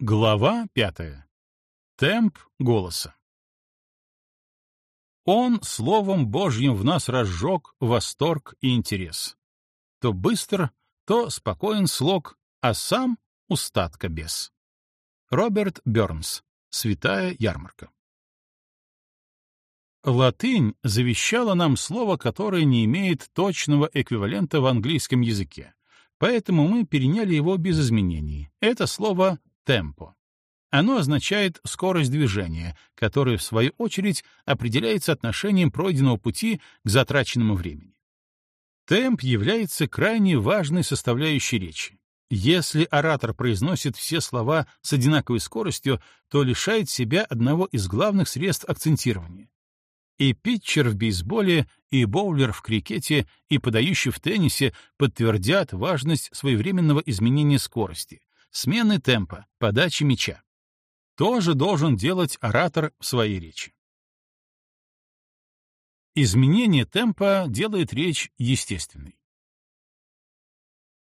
Глава пятая. Темп голоса. Он словом Божьим в нас разжег восторг и интерес. То быстр, то спокоен слог, а сам устатка без. Роберт Бёрнс. Святая ярмарка. Латынь завещала нам слово, которое не имеет точного эквивалента в английском языке, поэтому мы переняли его без изменений. Это слово «темпо». Оно означает скорость движения, которая, в свою очередь, определяется отношением пройденного пути к затраченному времени. Темп является крайне важной составляющей речи. Если оратор произносит все слова с одинаковой скоростью, то лишает себя одного из главных средств акцентирования и питчер в бейсболе, и боулер в крикете, и подающий в теннисе подтвердят важность своевременного изменения скорости, смены темпа, подачи мяча. Тоже должен делать оратор в своей речи. Изменение темпа делает речь естественной.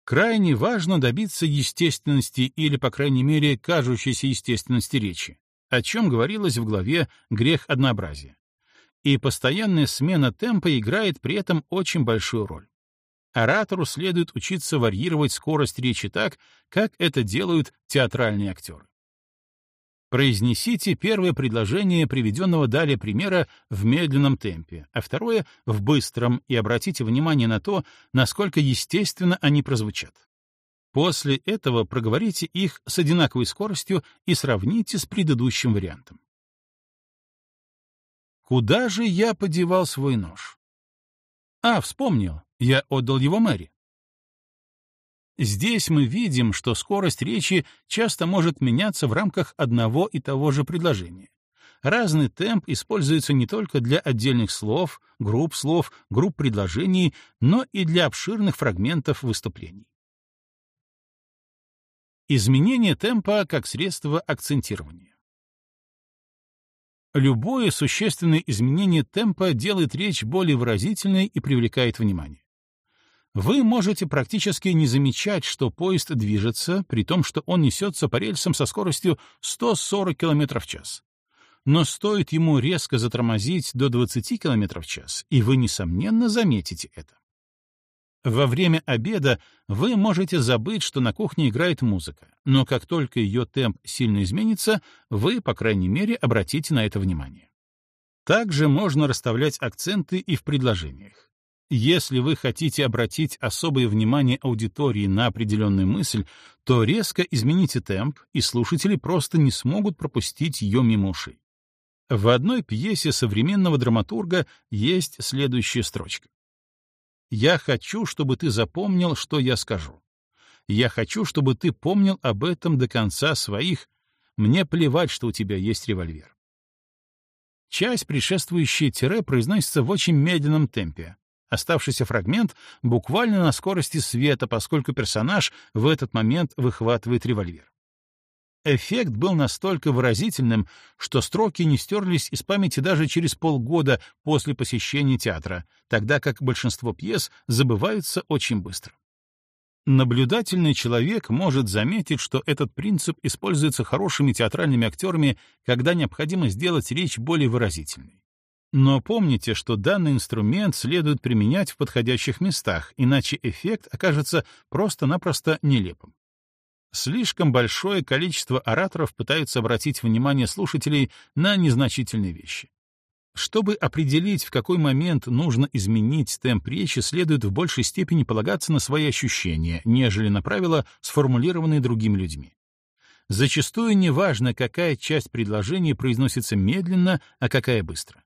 Крайне важно добиться естественности или, по крайней мере, кажущейся естественности речи, о чем говорилось в главе «Грех однообразия» и постоянная смена темпа играет при этом очень большую роль. Оратору следует учиться варьировать скорость речи так, как это делают театральные актеры. Произнесите первое предложение приведенного далее примера в медленном темпе, а второе — в быстром, и обратите внимание на то, насколько естественно они прозвучат. После этого проговорите их с одинаковой скоростью и сравните с предыдущим вариантом. Куда же я подевал свой нож? А, вспомнил, я отдал его Мэри. Здесь мы видим, что скорость речи часто может меняться в рамках одного и того же предложения. Разный темп используется не только для отдельных слов, групп слов, групп предложений, но и для обширных фрагментов выступлений. Изменение темпа как средство акцентирования. Любое существенное изменение темпа делает речь более выразительной и привлекает внимание. Вы можете практически не замечать, что поезд движется, при том, что он несется по рельсам со скоростью 140 км в час. Но стоит ему резко затормозить до 20 км в час, и вы, несомненно, заметите это. Во время обеда вы можете забыть, что на кухне играет музыка, но как только ее темп сильно изменится, вы, по крайней мере, обратите на это внимание. Также можно расставлять акценты и в предложениях. Если вы хотите обратить особое внимание аудитории на определенную мысль, то резко измените темп, и слушатели просто не смогут пропустить ее мимо ушей. В одной пьесе современного драматурга есть следующая строчка. Я хочу, чтобы ты запомнил, что я скажу. Я хочу, чтобы ты помнил об этом до конца своих. Мне плевать, что у тебя есть револьвер. Часть, предшествующая тире, произносится в очень медленном темпе. Оставшийся фрагмент буквально на скорости света, поскольку персонаж в этот момент выхватывает револьвер. Эффект был настолько выразительным, что строки не стерлись из памяти даже через полгода после посещения театра, тогда как большинство пьес забываются очень быстро. Наблюдательный человек может заметить, что этот принцип используется хорошими театральными актерами, когда необходимо сделать речь более выразительной. Но помните, что данный инструмент следует применять в подходящих местах, иначе эффект окажется просто-напросто нелепым. Слишком большое количество ораторов пытаются обратить внимание слушателей на незначительные вещи. Чтобы определить, в какой момент нужно изменить темп речи, следует в большей степени полагаться на свои ощущения, нежели на правила, сформулированные другими людьми. Зачастую неважно, какая часть предложения произносится медленно, а какая быстро.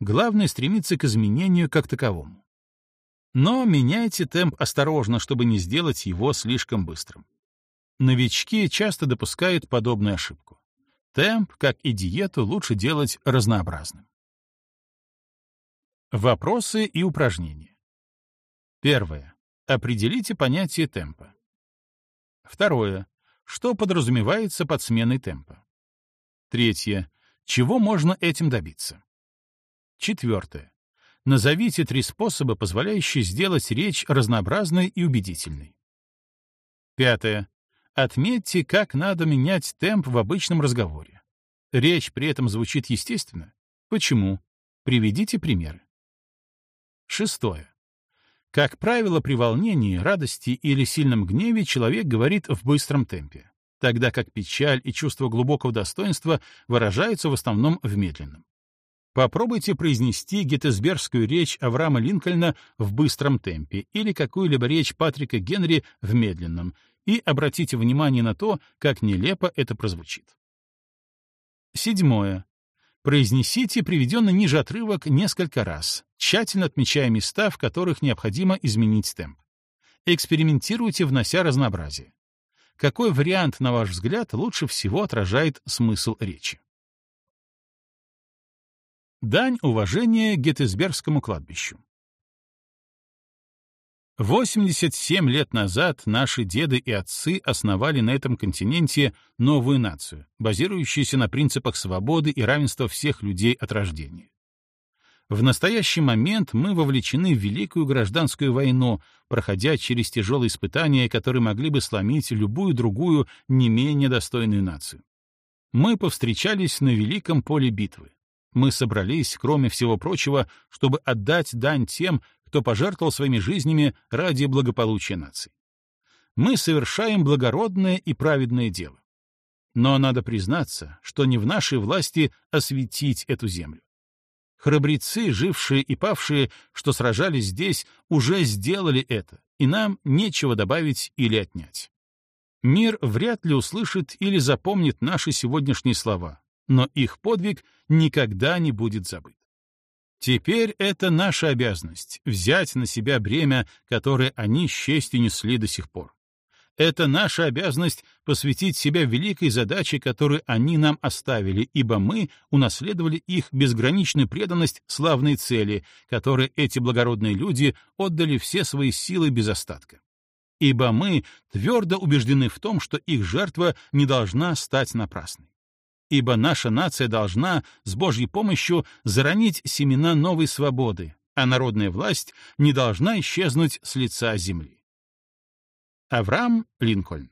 Главное — стремиться к изменению как таковому. Но меняйте темп осторожно, чтобы не сделать его слишком быстрым. Новички часто допускают подобную ошибку. Темп, как и диету, лучше делать разнообразным. Вопросы и упражнения. Первое. Определите понятие темпа. Второе. Что подразумевается под сменой темпа? Третье. Чего можно этим добиться? Четвертое. Назовите три способа, позволяющие сделать речь разнообразной и убедительной. Пятое. Отметьте, как надо менять темп в обычном разговоре. Речь при этом звучит естественно. Почему? Приведите примеры. Шестое. Как правило, при волнении, радости или сильном гневе человек говорит в быстром темпе, тогда как печаль и чувство глубокого достоинства выражаются в основном в медленном. Попробуйте произнести геттесбергскую речь Авраама Линкольна в быстром темпе или какую-либо речь Патрика Генри в медленном, и обратите внимание на то, как нелепо это прозвучит. Седьмое. Произнесите приведенный ниже отрывок несколько раз, тщательно отмечая места, в которых необходимо изменить темп. Экспериментируйте, внося разнообразие. Какой вариант, на ваш взгляд, лучше всего отражает смысл речи? Дань уважения Геттесбергскому кладбищу. 87 лет назад наши деды и отцы основали на этом континенте новую нацию, базирующуюся на принципах свободы и равенства всех людей от рождения. В настоящий момент мы вовлечены в Великую гражданскую войну, проходя через тяжелые испытания, которые могли бы сломить любую другую, не менее достойную нацию. Мы повстречались на Великом поле битвы. Мы собрались, кроме всего прочего, чтобы отдать дань тем, кто пожертвовал своими жизнями ради благополучия нации. Мы совершаем благородное и праведное дело. Но надо признаться, что не в нашей власти осветить эту землю. Храбрецы, жившие и павшие, что сражались здесь, уже сделали это, и нам нечего добавить или отнять. Мир вряд ли услышит или запомнит наши сегодняшние слова, но их подвиг никогда не будет забыт. Теперь это наша обязанность — взять на себя бремя, которое они с честью несли до сих пор. Это наша обязанность посвятить себя великой задаче, которую они нам оставили, ибо мы унаследовали их безграничную преданность славной цели, которой эти благородные люди отдали все свои силы без остатка. Ибо мы твердо убеждены в том, что их жертва не должна стать напрасной ибо наша нация должна, с Божьей помощью, заронить семена новой свободы, а народная власть не должна исчезнуть с лица земли. Авраам Линкольн